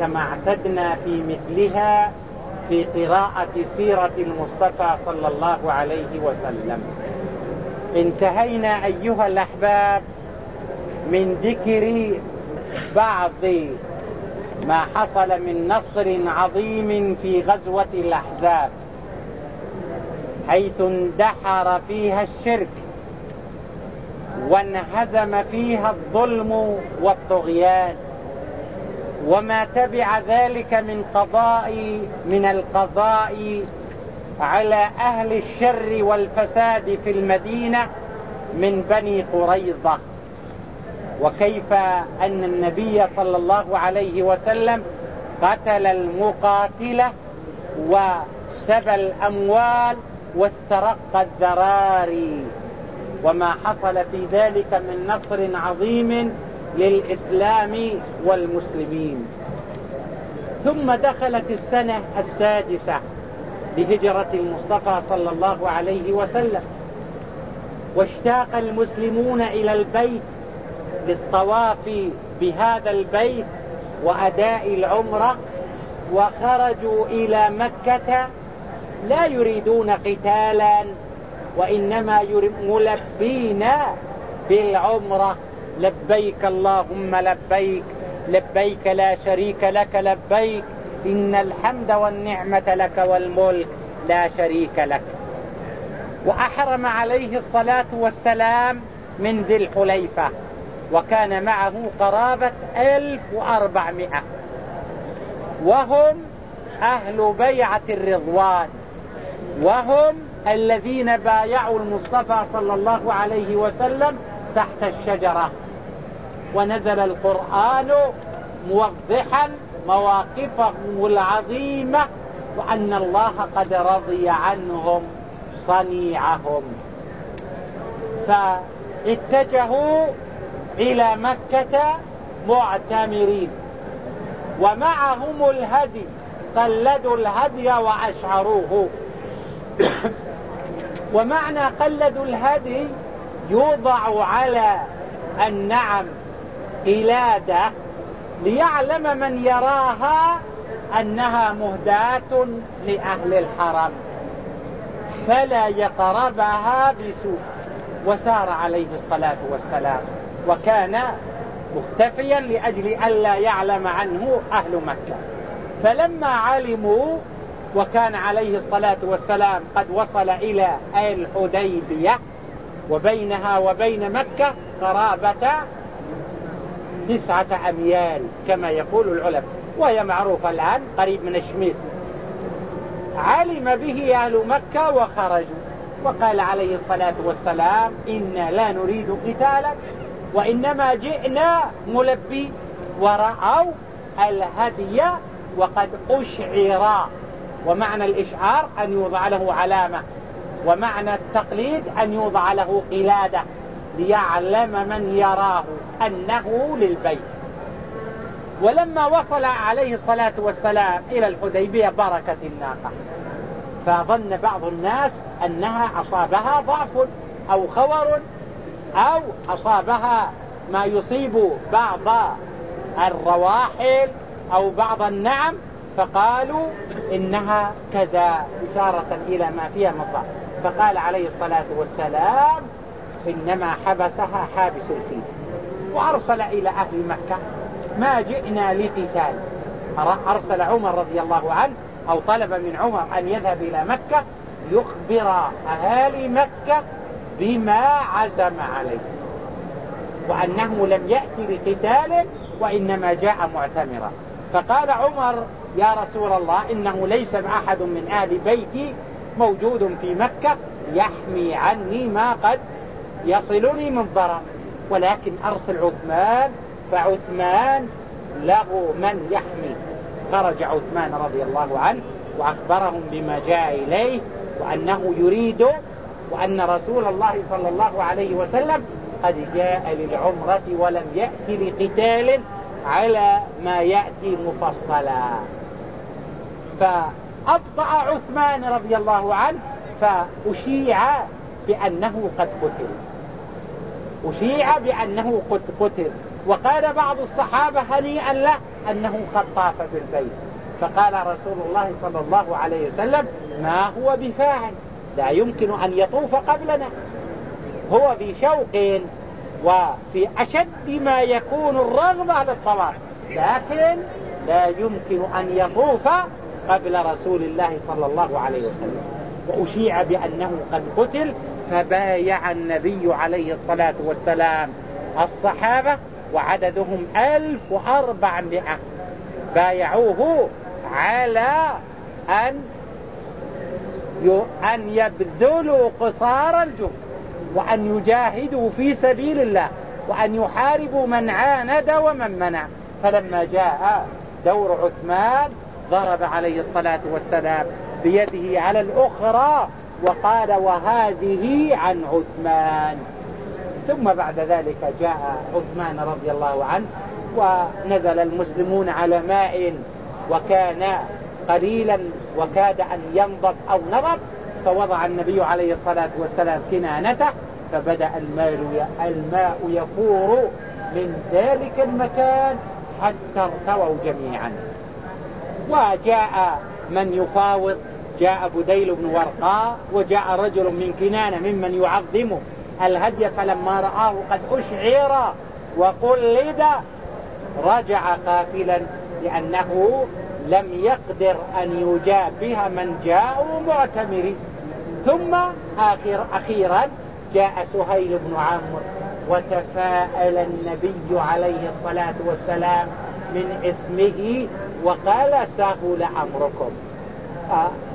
كما اعتدنا في مثلها في قراءة سيرة المصطفى صلى الله عليه وسلم. انتهينا أيها الأحباب من ذكر بعض ما حصل من نصر عظيم في غزوة الأحزاب حيث اندحر فيها الشرك وانهزم فيها الظلم والطغيان. وما تبع ذلك من قضاء من القضاء على أهل الشر والفساد في المدينة من بني قريظة. وكيف أن النبي صلى الله عليه وسلم قتل المقاتلة وسبى الأموال واسترق الذراري. وما حصل في ذلك من نصر عظيم للإسلام والمسلمين. ثم دخلت السنة السادسة لهجرة المصطفى صلى الله عليه وسلم. واشتاق المسلمون إلى البيت للطواف بهذا البيت وأداء العمرة وخرجوا إلى مكة لا يريدون قتالا وإنما ملبين بالعمرة. لبيك اللهم لبيك لبيك لا شريك لك لبيك. إن الحمد والنعمة لك والملك لا شريك لك. وأحرم عليه الصلاة والسلام من ذي الحليفة وكان معه قرابة ألف وأربعمائة. وهم أهل بيعة الرضوان وهم الذين بايعوا المصطفى صلى الله عليه وسلم تحت الشجرة. ونزل القرآن موضحا مواقفهم العظيمة وأن الله قد رضي عنهم صنيعهم. فاتجهوا إلى مكة معتمرين ومعهم الهدي قلدوا الهدي وأشعروه. ومعنى قلدوا الهدي يوضع على النعم قلادة ليعلم من يراها أنها مهداة لأهل الحرم. فلا يقربها بسوء. وسار عليه الصلاة والسلام. وكان مختفيا لأجل ألا يعلم عنه أهل مكة. فلما علموا وكان عليه الصلاة والسلام قد وصل إلى الحديبية وبينها وبين مكة قرابة تسعة أميال كما يقول العلماء. وهي معروفة الآن قريب من الشميس. علم به أهل مكة وخرجوا وقال عليه الصلاة والسلام إنا لا نريد قتالا وإنما جئنا ملبي ورأوا الهدي وقد أشعر. ومعنى الإشعار أن يوضع له علامة ومعنى التقليد أن يوضع له قلادة. ليعلم من يراه أنه للبيت. ولما وصل عليه الصلاة والسلام إلى الحديبية بركة الناقة. فظن بعض الناس أنها أصابها ضعف أو خور أو أصابها ما يصيب بعض الرواحل أو بعض النعم فقالوا إنها كذا إشارة إلى ما فيها مضى فقال عليه الصلاة والسلام إنما حبسها حابس الفيل. وأرسل إلى أهل مكة ما جئنا لقتال. أرسل عمر رضي الله عنه أو طلب من عمر أن يذهب إلى مكة يخبر أهالي مكة بما عزم عليه. وأنه لم يأتي لقتال وإنما جاء معتمرا. فقال عمر يا رسول الله إنه ليس أحد من أهل بيتي موجود في مكة يحمي عني ما قد يصلني من ضرر ولكن أرسل عثمان فعثمان له من يحمي. خرج عثمان رضي الله عنه وأخبرهم بما جاء إليه وأنه يريد وأن رسول الله صلى الله عليه وسلم قد جاء للعمرة ولم يأتي لقتال على ما يأتي مفصلا. فأبطأ عثمان رضي الله عنه فأشيع بأنه قد قتل. أشيع بأنه قتل. وقال بعض الصحابة هنيئا له أنه قد طاف بالبيت فقال رسول الله صلى الله عليه وسلم ما هو بفاعل؟ لا يمكن أن يطوف قبلنا. هو في شوق وفي أشد ما يكون الرغبة للطواف. لكن لا يمكن أن يطوف قبل رسول الله صلى الله عليه وسلم. وأشيع بأنه قد قتل فبايع النبي عليه الصلاة والسلام الصحابة وعددهم ألف وأربعمائة. بايعوه على أن أن يبذلوا قصار الجهد وأن يجاهدوا في سبيل الله وأن يحاربوا من عاند ومن منع. فلما جاء دور عثمان ضرب عليه الصلاة والسلام بيده على الأخرى وقال وهذه عن عثمان. ثم بعد ذلك جاء عثمان رضي الله عنه ونزل المسلمون على ماء وكان قليلا وكاد أن ينضب أو نضب فوضع النبي عليه الصلاة والسلام كنانته فبدأ الماء الماء يفور من ذلك المكان حتى ارتووا جميعا. وجاء من يفاوض جاء بديل بن ورقاء وجاء رجل من كنانة ممن يعظمه. الهدي فلما رآه قد أشعر وقلد رجع قافلا لأنه لم يقدر أن يجابه من جاءوا معتمرين ثم آخر أخيرا جاء سهيل بن عمرو وتفاءل النبي عليه الصلاة والسلام من اسمه وقال سهل أمركم.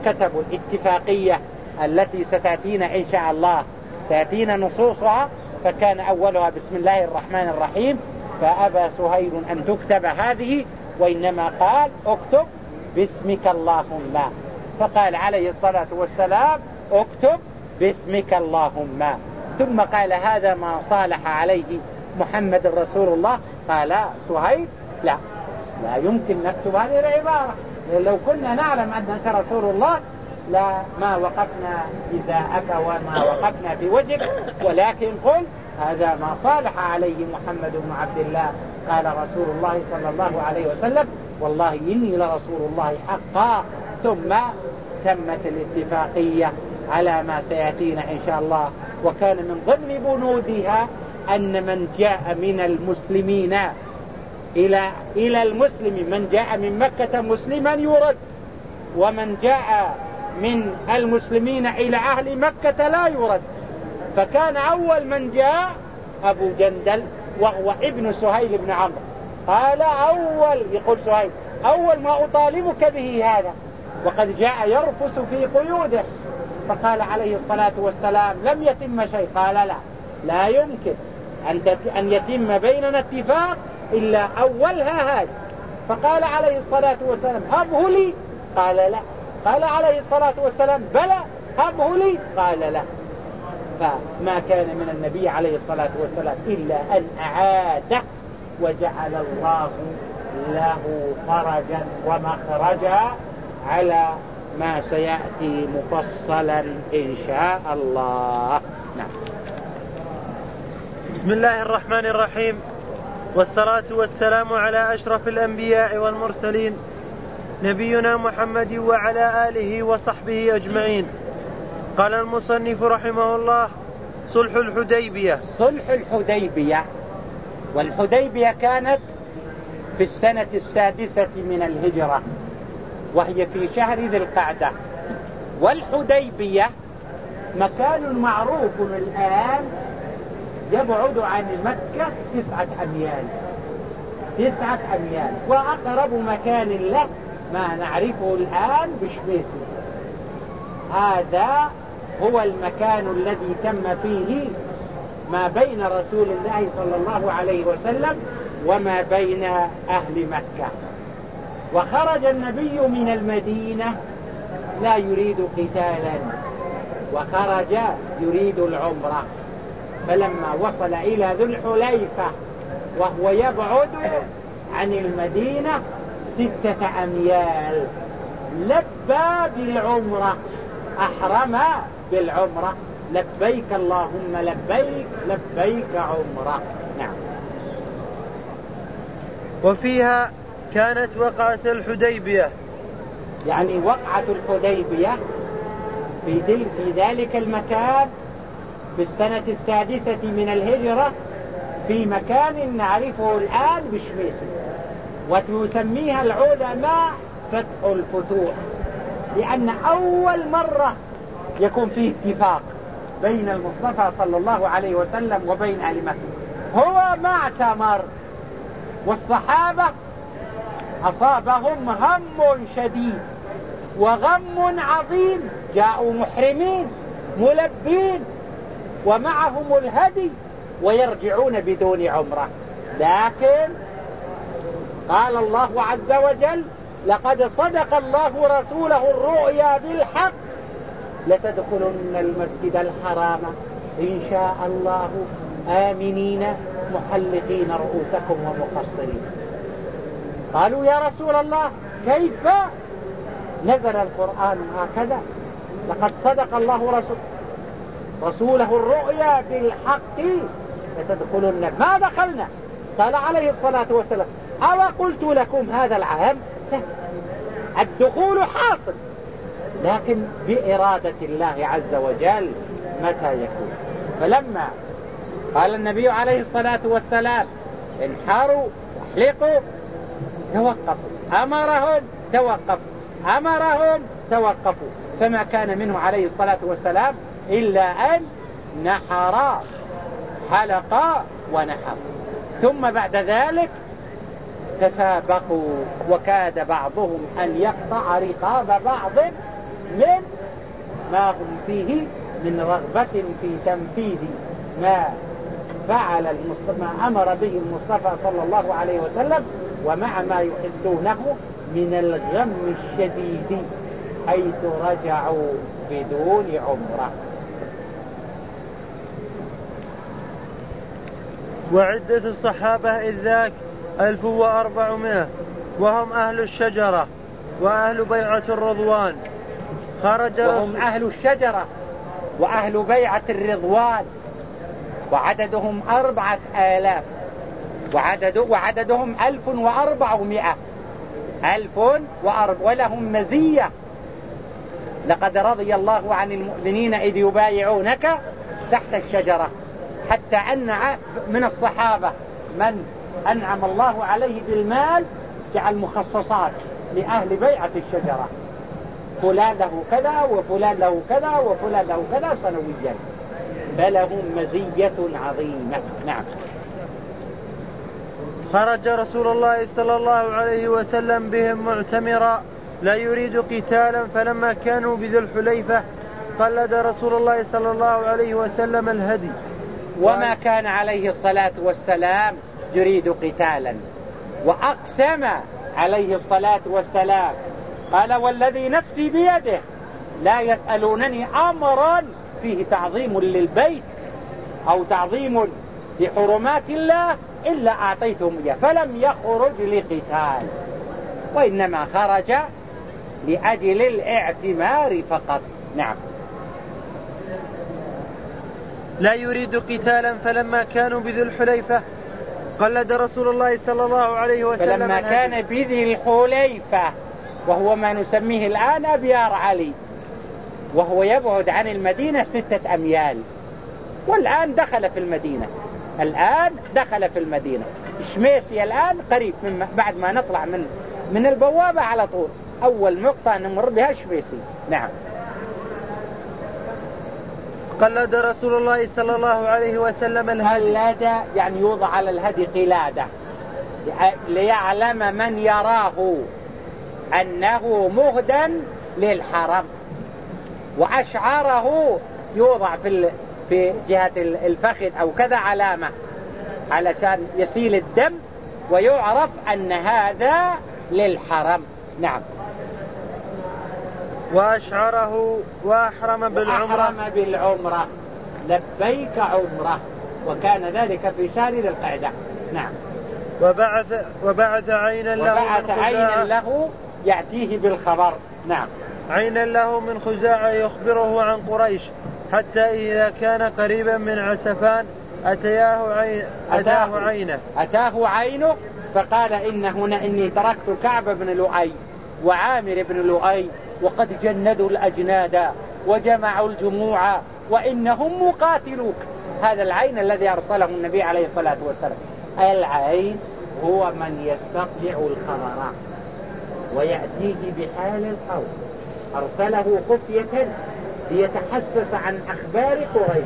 كتبوا الاتفاقية التي ستأتينا إن شاء الله. تأتينا نصوصها فكان أولها بسم الله الرحمن الرحيم فأبى سهيل أن تكتب هذه وإنما قال اكتب باسمك اللهم. فقال عليه الصلاة والسلام اكتب باسمك اللهم. ثم قال هذا ما صالح عليه محمد رسول الله؟ قال سهيل لا لا يمكن نكتب هذه العبارة. لو كنا نعلم أنك رسول الله لا ما وقفنا إزاءك وما وقفنا في وجهك. ولكن قل هذا ما صالح عليه محمد بن عبد الله. قال رسول الله صلى الله عليه وسلم والله إني لرسول الله حقا. ثم تمت الاتفاقية على ما سيأتينا إن شاء الله. وكان من ضمن بنودها أن من جاء من المسلمين إلى إلى المسلم. من جاء من مكة مسلما يرد ومن جاء من المسلمين إلى أهل مكة لا يرد. فكان أول من جاء أبو جندل وهو ابن سهيل بن عمرو. قال أول يقول سهيل أول ما أطالبك به هذا وقد جاء يرفس في قيوده. فقال عليه الصلاة والسلام لم يتم شيء؟ قال لا لا يمكن أن يتم بيننا اتفاق إلا أولها هذا فقال عليه الصلاة والسلام هبه لي؟ قال لا. قال عليه الصلاة والسلام بلى. هبه لي؟ قال لا. فما كان من النبي عليه الصلاة والسلام إلا أن أعاده وجعل الله له فرجا ومخرجا على ما سيأتي مفصلا إن شاء الله. نعم. بسم الله الرحمن الرحيم. والصلاة والسلام على أشرف الأنبياء والمرسلين نبينا محمد وعلى آله وصحبه أجمعين. قال المصنف رحمه الله صلح الحديبية. صلح الحديبية. والحديبية كانت في السنة السادسة من الهجرة وهي في شهر ذي القعدة. والحديبية مكان معروف الآن يبعد عن مكة تسعة أميال. تسعة أميال. وأقرب مكان له ما نعرفه الآن بشبيسي هذا هو المكان الذي تم فيه ما بين رسول الله صلى الله عليه وسلم وما بين أهل مكة. وخرج النبي من المدينة لا يريد قتالا. وخرج يريد العمرة. فلما وصل إلى ذو الحليفة وهو يبعد عن المدينة ستة أميال. لبى بالعمرة. أحرم بالعمرة. لبيك اللهم لبيك لبيك عمرة. نعم. وفيها كانت وقعة الحديبية. يعني وقعة الحديبية في, في ذلك المكان في السنة السادسة من الهجرة في مكان نعرفه الآن بشميسي وتسميها العلماء فتح الفتوح لأن أول مرة يكون فيه اتفاق بين المصطفى صلى الله عليه وسلم وبين أهل مكة. هو ما اعتمر والصحابة أصابهم هم شديد وغم عظيم جاءوا محرمين ملبين ومعهم الهدي ويرجعون بدون عمرة. لكن قال الله عز وجل لقد صدق الله رسوله الرؤيا بالحق لتدخلن المسجد الحرام إن شاء الله. آمنين محلقين رؤوسكم ومقصرين. قالوا يا رسول الله كيف نزل القرآن هكذا؟ لقد صدق الله رسول رسوله الرؤيا بالحق لتدخلن. ما دخلنا قال عليه الصلاة والسلام أو قلت لكم هذا العام؟ الدخول حاصل لكن بإرادة الله عز وجل متى يكون؟ فلما قال النبي عليه الصلاة والسلام انحروا واحلقوا توقفوا. أمرهم توقفوا. أمرهم توقفوا. فما كان منه عليه الصلاة والسلام إلا أن نحر حلق ونحر. ثم بعد ذلك تسابقوا وكاد بعضهم أن يقطع رقاب بعض من ما هم فيه من رغبة في تنفيذ ما فعل المصطفى ما أمر به المصطفى صلى الله عليه وسلم ومع ما يحسونه من الغم الشديد حيث رجعوا بدون عمرة. وعدة الصحابة إذ ذاك ألف وأربعمائة وهم أهل الشجرة وأهل بيعة الرضوان. خرج وهم أهل الشجرة وأهل بيعة الرضوان. وعددهم أربعة آلاف. وعدد وعددهم ألف وأربعمائة. ألف وأرب ولهم مزية. لقد رضي الله عن المؤمنين إذ يبايعونك تحت الشجرة. حتى أن من الصحابة من أنعم الله عليه بالمال جعل مخصصات لأهل بيعة الشجرة. فلان له كذا وفلان له كذا وفلان له كذا سنويا. فلهم مزية عظيمة. نعم. خرج رسول الله صلى الله عليه وسلم بهم معتمرا. لا يريد قتالا فلما كانوا بذي الحليفة قلد رسول الله صلى الله عليه وسلم الهدي. وما كان عليه الصلاة والسلام يريد قتالا. وأقسم عليه الصلاة والسلام. قال والذي نفسي بيده لا يسألونني أمرا فيه تعظيم للبيت أو تعظيم لحرمات الله إلا أعطيتهم إياه فلم يخرج لقتال. وإنما خرج لأجل الاعتمار فقط. نعم. لا يريد قتالا فلما كانوا بذي الحليفة قلد رسول الله صلى الله عليه وسلم فلما كان بذي الحليفة وهو ما نسميه الآن أبيار علي وهو يبعد عن المدينة ستة أميال والآن دخل في المدينة. الآن دخل في المدينة. شميسي الآن قريب من بعد ما نطلع من من البوابة على طول. أول نقطة نمر بها بيصير نعم. قلد رسول الله صلى الله عليه وسلم الهدي. قلد يعني يوضع على الهدي قلادة. ليعلم من يراه أنه مهدا للحرم. وأشعاره يوضع في في جهة الفخذ أو كذا علامة. علشان يسيل الدم ويعرف أن هذا للحرم. نعم. وأشعره وأحرم بالعمرة. وأحرم بالعمرة. لبيك عمرة. وكان ذلك في شهر ذي القعدة. نعم. وبعث وبعث عينا له وبعث عينا له يأتيه بالخبر. نعم. عينا له من خزاعة يخبره عن قريش. حتى إذا كان قريبا من عسفان أتياه عين أتاه عينه. أتاه عينه فقال إن هنا إني تركت كعب بن لؤي وعامر بن لؤي وقد جندوا الأجناد وجمعوا الجموع وإنهم مقاتلوك. هذا العين الذي أرسله النبي عليه الصلاة والسلام. العين هو من يستطلع الخبر ويأتيه بحال القول أرسله خفية ليتحسس عن أخبار قريش.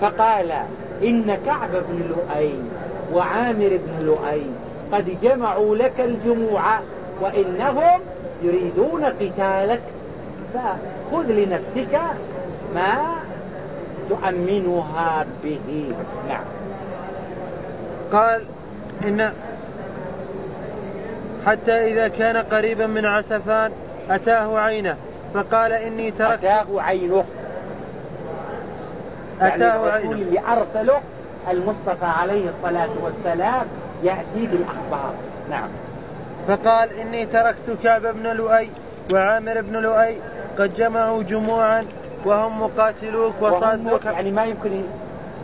فقال إن كعب بن لؤي وعامر بن لؤي قد جمعوا لك الجموع وإنهم يريدون قتالك. فخذ لنفسك ما تؤمنها به. نعم. قال إن حتى إذا كان قريبا من عسفان أتاه عينه فقال إني تركت أتاه عينه. يعني أتاه عينه. اللي أرسله المصطفى عليه الصلاة والسلام يأتي بالأخبار. نعم. فقال إني تركت كعب بن لؤي وعامر بن لؤي قد جمعوا جموعا وهم مقاتلوك وصادوك. يعني ما يمكن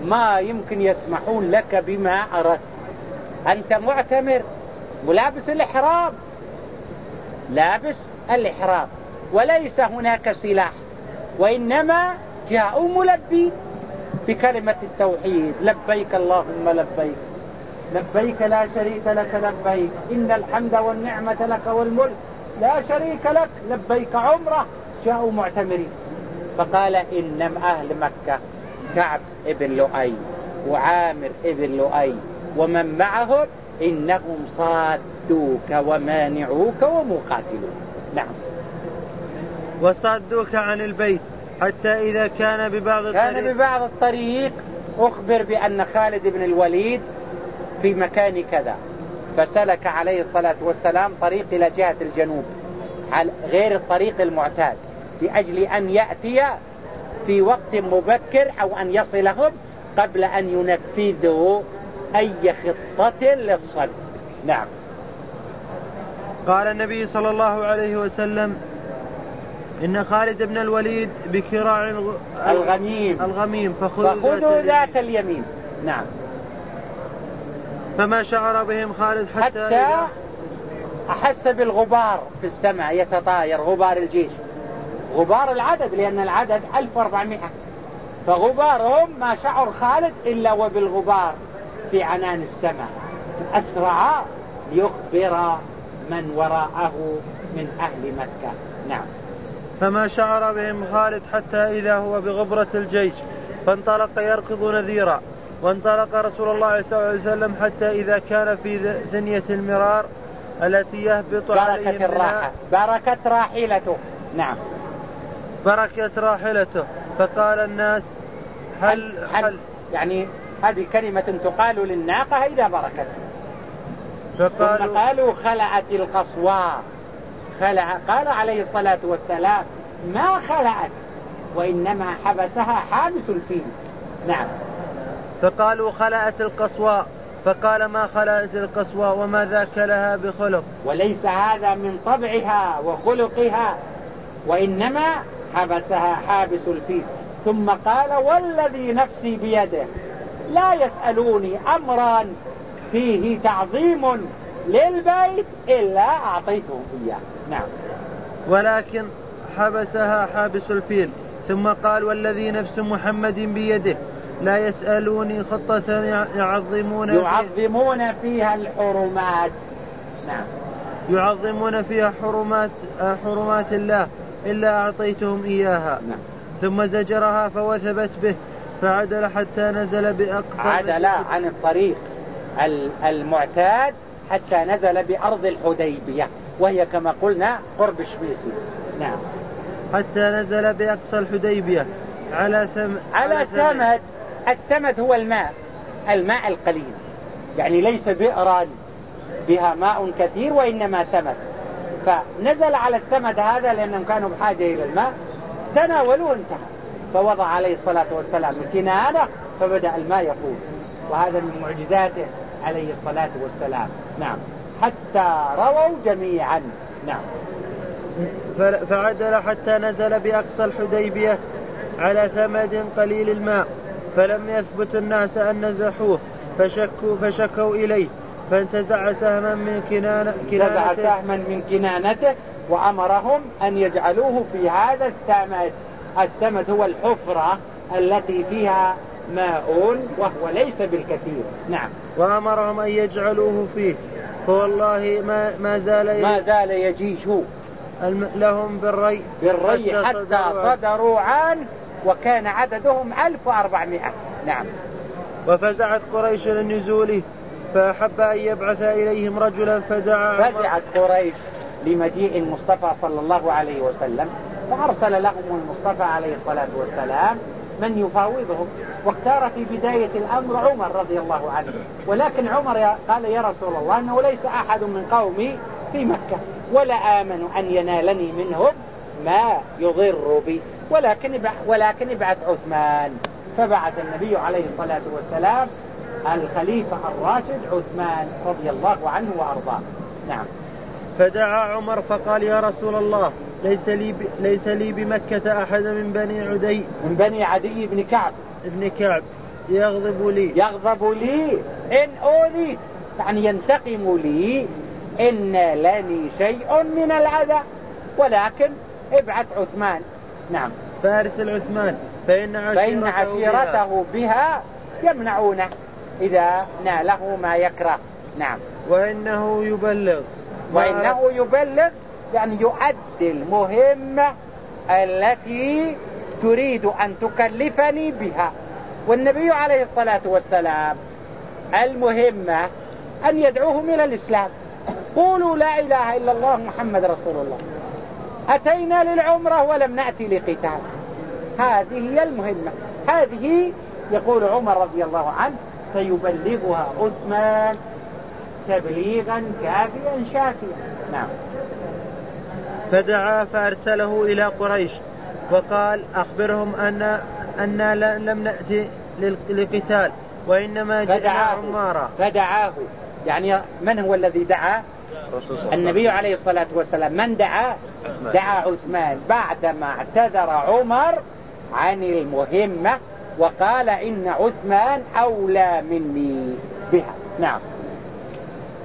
ما يمكن يسمحون لك بما أردت. أنت معتمر ولابس الإحرام. لابس الإحرام. وليس هناك سلاح. وإنما جاءوا ملبين بكلمة التوحيد. لبيك اللهم لبيك. لبيك لا شريك لك لبيك. إن الحمد والنعمة لك والملك. لا شريك لك. لبيك عمره. جاءوا معتمرين. فقال إن أهل مكة كعب ابن لؤي وعامر ابن لؤي ومن معهم إنهم صادوك ومانعوك ومقاتلوك. نعم. وصادوك عن البيت حتى إذا كان ببعض الطريق. كان ببعض الطريق. أخبر بأن خالد بن الوليد في مكان كذا. فسلك عليه الصلاة والسلام طريق إلى جهة الجنوب غير الطريق المعتاد. لأجل أن يأتي في وقت مبكر أو أن يصلهم قبل أن ينفذوا أي خطة للصد نعم. قال النبي صلى الله عليه وسلم إن خالد بن الوليد بكراع الغميم. الغميم فخذوا, فخذوا ذات اليمين. نعم. فما شعر بهم خالد حتى, حتى أحس بالغبار في السماء يتطاير غبار الجيش. غبار العدد لأن العدد 1400 فغبارهم ما شعر خالد إلا وبالغبار في عنان السماء. أسرع ليخبر من وراءه من أهل مكة. نعم. فما شعر بهم خالد حتى إذا هو بغبرة الجيش. فانطلق يركض نذيرا. وانطلق رسول الله صلى الله عليه وسلم حتى إذا كان في ثنية المرار التي يهبط بركة الراحة. بركة راحلته. نعم. بركة راحلته. فقال الناس هل, هل, هل يعني هذه كلمة تقال للناقة إذا بركت. فقالوا ثم قالوا خلعت القصواء خلع قال عليه الصلاة والسلام ما خلعت وإنما حبسها حابس الفيل. نعم. فقالوا خلعت القصواء فقال ما خلعت القصواء وما ذاك لها بخلق؟ وليس هذا من طبعها وخلقها وإنما حبسها حابس الفيل. ثم قال والذي نفسي بيده لا يسألوني أمرا فيه تعظيم للبيت إلا أعطيتهم إياه. نعم. ولكن حبسها حابس الفيل. ثم قال والذي نفس محمد بيده لا يسألوني خطة يعظمون يعظمون فيها الحرمات. نعم. يعظمون فيها حرمات حرمات الله. إلا أعطيتهم إياها. نعم. ثم زجرها فوثبت به فعدل حتى نزل بأقصى عدل عن الطريق المعتاد حتى نزل بأرض الحديبية وهي كما قلنا قرب شبيسي نعم. حتى نزل بأقصى الحديبية. على ثم على ثمد الثمد هو الماء الماء القليل. يعني ليس بئرا بها ماء كثير وإنما ثمد فنزل على الثمد هذا لأنهم كانوا بحاجة إلى الماء تناولوا وانتهى. فوضع عليه الصلاة والسلام الكنانة فبدأ الماء يقول وهذا من معجزاته عليه الصلاة والسلام. نعم. حتى رووا جميعا. نعم. فعدل حتى نزل بأقصى الحديبية على ثمد قليل الماء فلم يثبت الناس أن نزحوه فشكوا فشكوا إليه. فانتزع سهما من كنانة كنانته. انتزع سهما من كنانته وأمرهم أن يجعلوه في هذا الثمد الثمد هو الحفرة التي فيها ماء وهو ليس بالكثير. نعم. وأمرهم أن يجعلوه فيه. فوالله ما ما زال ما زال يجيش لهم بالري بالري حتى, حتى صدروا عنه وكان عددهم 1400 نعم. وفزعت قريش لنزوله. فأحب أن يبعث إليهم رجلا فدعا فزعت قريش لمجيء المصطفى صلى الله عليه وسلم فأرسل لهم المصطفى عليه الصلاة والسلام من يفاوضهم. واختار في بداية الأمر عمر رضي الله عنه. ولكن عمر قال يا رسول الله أنه ليس أحد من قومي في مكة ولا آمن أن ينالني منهم ما يضر بي. ولكن ولكن ابعث عثمان. فبعث النبي عليه الصلاة والسلام الخليفة الراشد عثمان رضي الله عنه وأرضاه. نعم. فدعا عمر فقال يا رسول الله ليس لي ب... ليس لي بمكة أحد من بني عدي من بني عدي بن كعب. ابن كعب. يغضب لي. يغضب لي؟ إن أولي. يعني ينتقم لي إن لني شيء من الأذى. ولكن ابعث عثمان. نعم. فارسل عثمان فإن عشيرته, فإن عشيرته بها, بها يمنعونه. إذا ناله ما يكره. نعم. وإنه يبلغ. وإنه يبلغ يعني يؤدي المهمة التي تريد أن تكلفني بها. والنبي عليه الصلاة والسلام المهمة أن يدعوهم إلى الإسلام. قولوا لا إله إلا الله محمد رسول الله. أتينا للعمرة ولم نأتي لقتال. هذه هي المهمة. هذه يقول عمر رضي الله عنه سيبلغها عثمان تبليغا كافيا شافيا. نعم. فدعا فأرسله إلى قريش وقال أخبرهم أن أن لم نأتي لقتال وإنما جئنا عمارا فدعاه. يعني من هو الذي دعا؟ النبي عليه الصلاة والسلام. من دعا؟ دعا عثمان بعدما اعتذر عمر عن المهمة وقال إن عثمان أولى مني بها. نعم.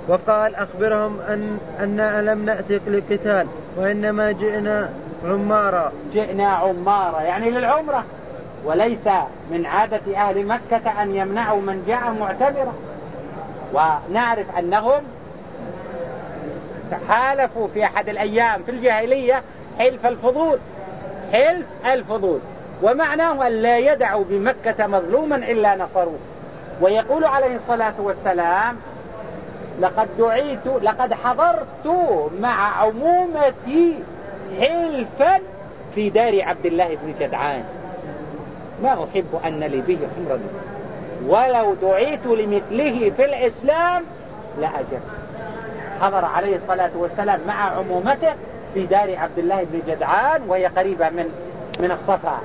وقال أخبرهم أن أن لم نأتي لقتال وإنما جئنا عمارا. جئنا عمارا يعني للعمرة. وليس من عادة أهل مكة أن يمنعوا من جاء معتبرا ونعرف أنهم تحالفوا في أحد الأيام في الجاهلية حلف الفضول. حلف الفضول. ومعناه أن لا يدعوا بمكة مظلوما إلا نصروه. ويقول عليه الصلاة والسلام لقد دعيت لقد حضرت مع عمومتي حلفا في دار عبد الله بن جدعان. ما أحب أن لي به حمرا ولو دعيت لمثله في الإسلام لأجب حضر عليه الصلاة والسلام مع عمومته في دار عبد الله بن جدعان وهي قريبة من من الصفا.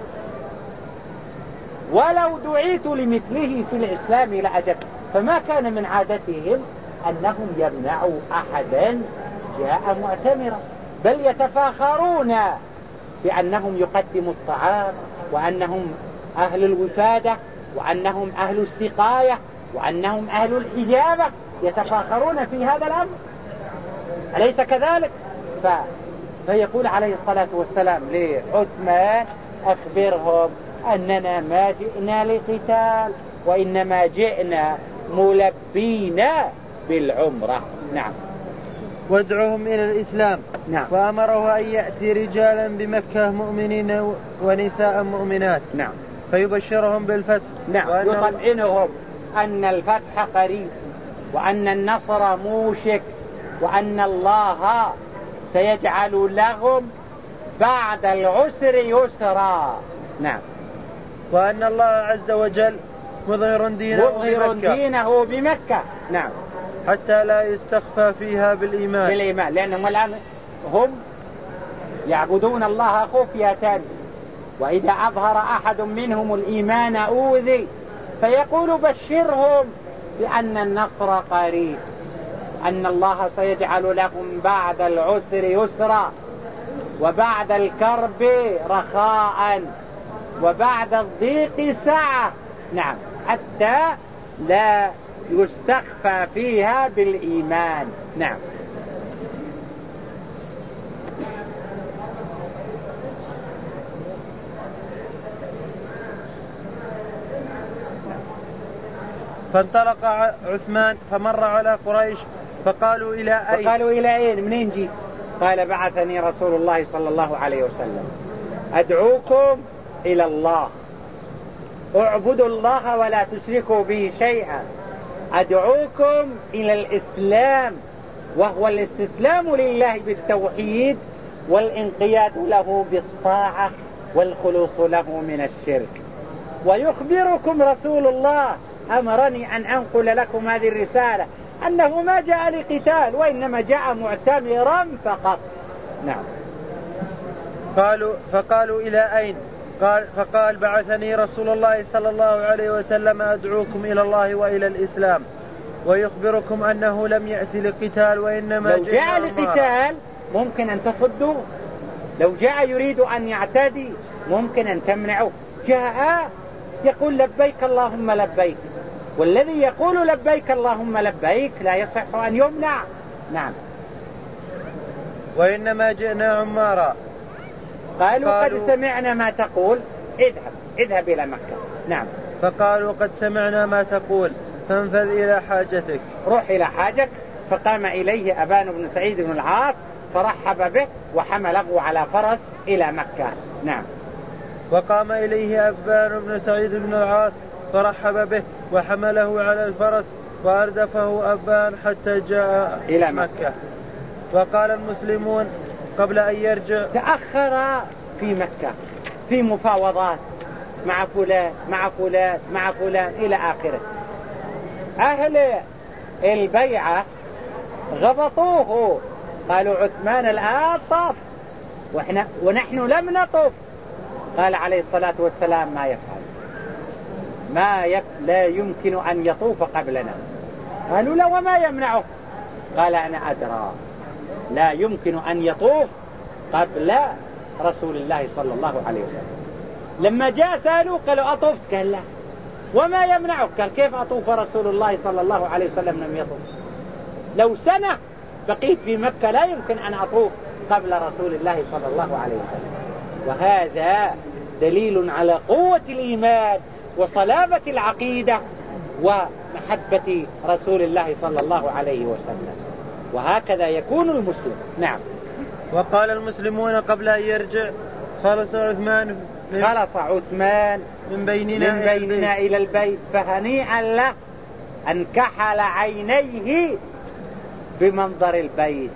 ولو دعيت لمثله في الإسلام لأجب. فما كان من عادتهم أنهم يمنعوا أحدا جاء معتمرا بل يتفاخرون بأنهم يقدموا الطعام وأنهم أهل الوفادة وأنهم أهل السقاية وأنهم أهل الحجابة. يتفاخرون في هذا الأمر. أليس كذلك؟ ف... فيقول عليه الصلاة والسلام لعثمان أخبرهم أننا ما جئنا لقتال وإنما جئنا ملبين بالعمرة. نعم. وادعهم إلى الإسلام. نعم. وأمره أن يأتي رجالا بمكة مؤمنين ونساء مؤمنات. نعم. فيبشرهم بالفتح. نعم. يطمئنهم أن الفتح قريب وأن النصر موشك وأن الله سيجعل لهم بعد العسر يسرا. نعم. وأن الله عز وجل مظهر دينه مظهر بمكة. دينه بمكة. نعم. حتى لا يستخفى فيها بالإيمان. بالإيمان. لأنهم الآن هم يعبدون الله خفية. وإذا أظهر أحد منهم الإيمان أوذي. فيقول بشرهم بأن النصر قريب. أن الله سيجعل لهم بعد العسر يسرا. وبعد الكرب رخاء. وبعد الضيق سعة نعم. حتى لا يستخفى فيها بالإيمان. نعم. فانطلق عثمان فمر على قريش فقالوا إلى أين؟ فقالوا إلى أين؟ منين جيت؟ قال بعثني رسول الله صلى الله عليه وسلم. أدعوكم إلى الله. اعبدوا الله ولا تشركوا به شيئا. أدعوكم إلى الإسلام وهو الاستسلام لله بالتوحيد والانقياد له بالطاعة والخلوص له من الشرك. ويخبركم رسول الله أمرني أن أنقل لكم هذه الرسالة أنه ما جاء لقتال وإنما جاء معتمرا فقط. نعم. قالوا فقالوا إلى أين؟ قال فقال بعثني رسول الله صلى الله عليه وسلم أدعوكم إلى الله وإلى الإسلام ويخبركم أنه لم يأتي لقتال وإنما لو جاء لقتال ممكن أن تصدوه لو جاء يريد أن يعتدي ممكن أن تمنعه. جاء يقول لبيك اللهم لبيك. والذي يقول لبيك اللهم لبيك لا يصح أن يمنع. نعم. وإنما جئنا عمارا قالوا, قد سمعنا ما تقول. اذهب. اذهب إلى مكة. نعم. فقالوا قد سمعنا ما تقول. فانفذ إلى حاجتك. روح إلى حاجك. فقام إليه أبان بن سعيد بن العاص فرحب به وحمله على فرس إلى مكة. نعم. وقام إليه أبان بن سعيد بن العاص فرحب به وحمله على الفرس وأردفه أبان حتى جاء إلى مكة. وقال المسلمون قبل أن يرجع. تأخر في مكة في مفاوضات مع فلان مع فلان مع فلان إلى آخره. أهل البيعة غبطوه. قالوا عثمان الآن طاف وإحنا ونحن لم نطف. قال عليه الصلاة والسلام ما يفعل. ما يف... لا يمكن أن يطوف قبلنا. قالوا لا وما يمنعه؟ قال أنا أدرى. لا يمكن أن يطوف قبل رسول الله صلى الله عليه وسلم. لما جاء سألوه قالوا أطفت قال لا. وما يمنعك؟ قال كيف أطوف رسول الله صلى الله عليه وسلم لم يطوف؟ لو سنة بقيت في مكة لا يمكن أن أطوف قبل رسول الله صلى الله عليه وسلم. وهذا دليل على قوة الإيمان وصلابة العقيدة ومحبة رسول الله صلى الله عليه وسلم. وهكذا يكون المسلم. نعم. وقال المسلمون قبل أن يرجع خلص عثمان خلص عثمان من بيننا, من بيننا إلى البيت فهنيئا له أن كحل عينيه بمنظر البيت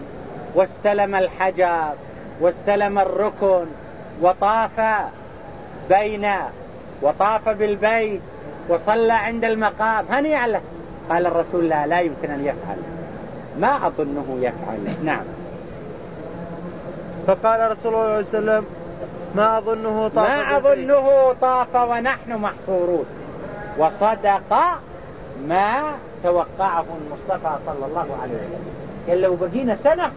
واستلم الحجر واستلم الركن وطاف بين وطاف بالبيت وصلى عند المقام. هنيئا له. قال الرسول لا لا يمكن أن يفعل. ما أظنه يفعل. نعم. فقال رسول الله صلى الله عليه وسلم ما أظنه طاف ما أظنه طاف ونحن محصورون. وصدق ما توقعه المصطفى صلى الله عليه وسلم. قال لو بقينا سنة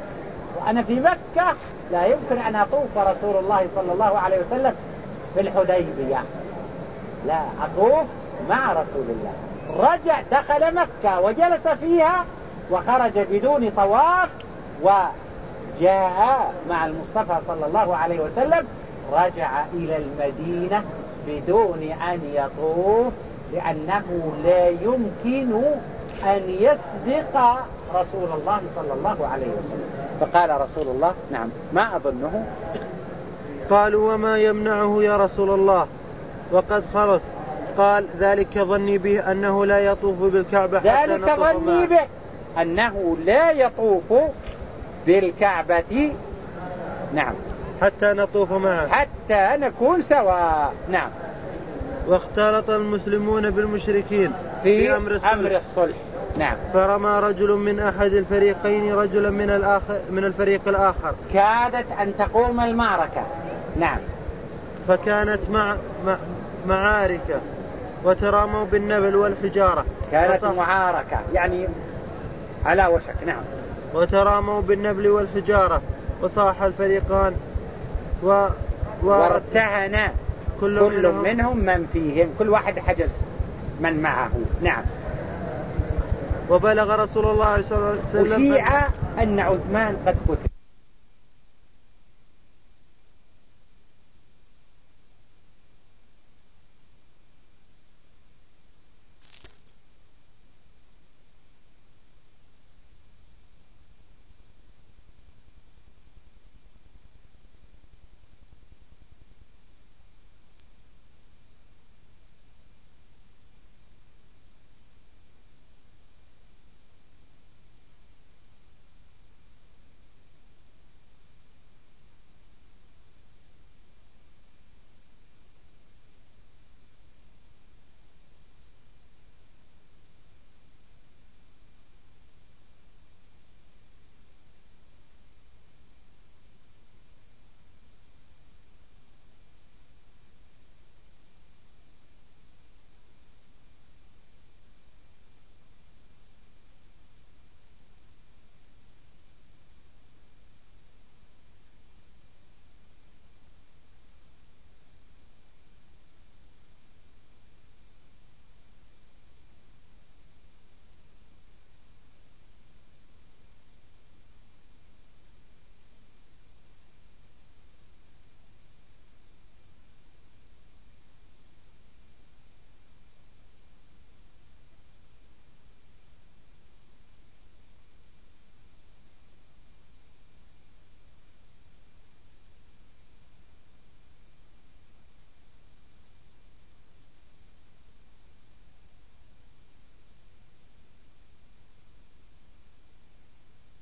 وأنا في مكة لا يمكن أن أطوف رسول الله صلى الله عليه وسلم في الحديبية. لا أطوف مع رسول الله. رجع دخل مكة وجلس فيها وخرج بدون طواف وجاء مع المصطفى صلى الله عليه وسلم رجع إلى المدينة بدون أن يطوف لأنه لا يمكن أن يسبق رسول الله صلى الله عليه وسلم. فقال رسول الله نعم ما أظنه؟ قالوا وما يمنعه يا رسول الله؟ وقد خلص. قال ذلك ظني به أنه لا يطوف بالكعبة حتى ذلك ظني به. أنه لا يطوف بالكعبة. نعم. حتى نطوف معه. حتى نكون سواء نعم. واختلط المسلمون بالمشركين في, في أمر الصلح, أمر الصلح. نعم. فرمى رجل من أحد الفريقين رجلا من الآخر من الفريق الآخر. كادت أن تقوم المعركة. نعم. فكانت مع, مع معارك وتراموا بالنبل والحجارة. كانت معاركة. يعني على وشك نعم. وتراموا بالنبل والحجارة وصاح الفريقان و وارتهن كل, كل منهم, منهم من فيهم كل واحد حجز من معه. نعم. وبلغ رسول الله صلى الله عليه وسلم أشيع أن عثمان قد قتل.